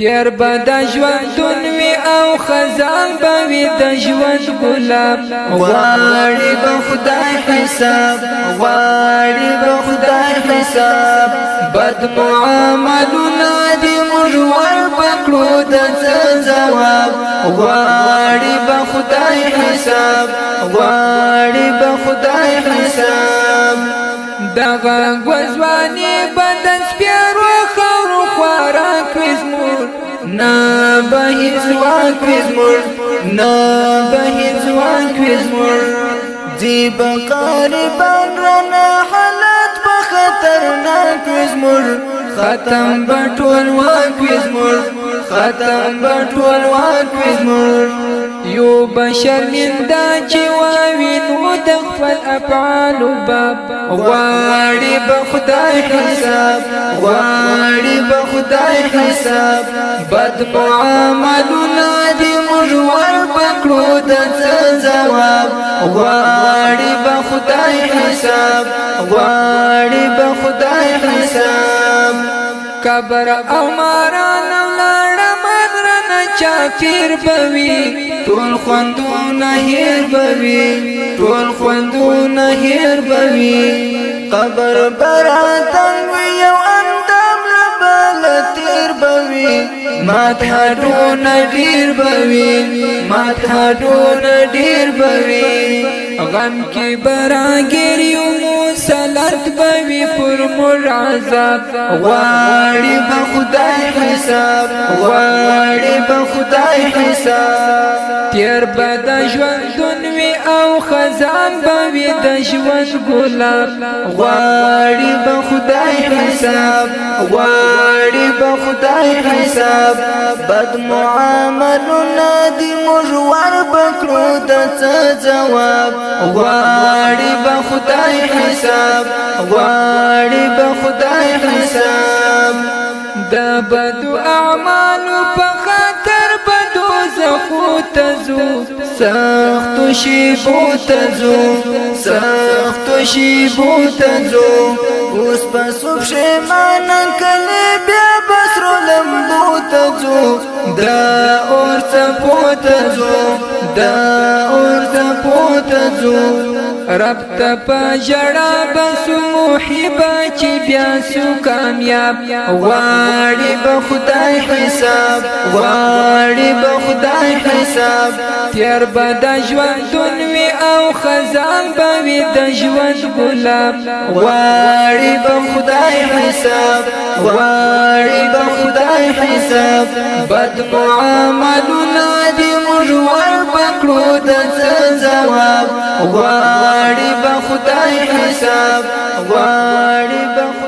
تیر به د ژوندون وي او خزان به وي د ژوند ګلاب غواړي به خدای حساب غواړي به خدای حساب بد معاملونه دې موږ ور پکړو د ځواب غواړي به خدای حساب غواړي به خدای حساب دغه غوځواني بدن سپیا نا به ځواک وزمر نا به ځواک وزمر دی بقار بنرنا حالت په خطرناک وزمر ختم بټول واک وزمر ختم بټول واک وزمر بشرمنده چې واوینو د خپل افعالو باب غواړي به خدای حساب غواړي به خدای حساب بد په عملونه دې موږ ور پکړو د ځواب غواړي به خدای حساب غواړي به خدای حساب قبر او مارا چاپیر بوي ټول خوندونه هیر بوي ټول خوندونه هیر بوي قبر براتن بوي ما ټاډو نډیر بوي ما ټاډو نډیر بوي غم کې براګریو مو سلط بوي پر مور عذاب غواړي به خدای حساب غواړي به خدای حساب تیر به د ژوند دنوي او خزان به د ژوند ګلاب غواړي به خدای حساب غواړي خدای حساب بد معاملونه دی موږ ور بکړو د څه جواب غواړي به خدای حساب غواړي به خدای حساب د بدو اعمالو په خاطر بدو زخو تزو سخت شی بو تزو سخت شی بو تزو اوس په سوب شي مان کله بیا دا اور سپوت زو دا اور سپوت زو رب ته پجړه بس محب چې بیا سو کامیاب غواړي به خدای حساب غواړي به خدای حساب تیر به د ژوند او خزان به د ژوند ګلاب غواړي خدای حساب غواړي به خدای حساب بد معاملونه دې موږ ور پکړو د ځواب غواړي به خدای حساب غواړي به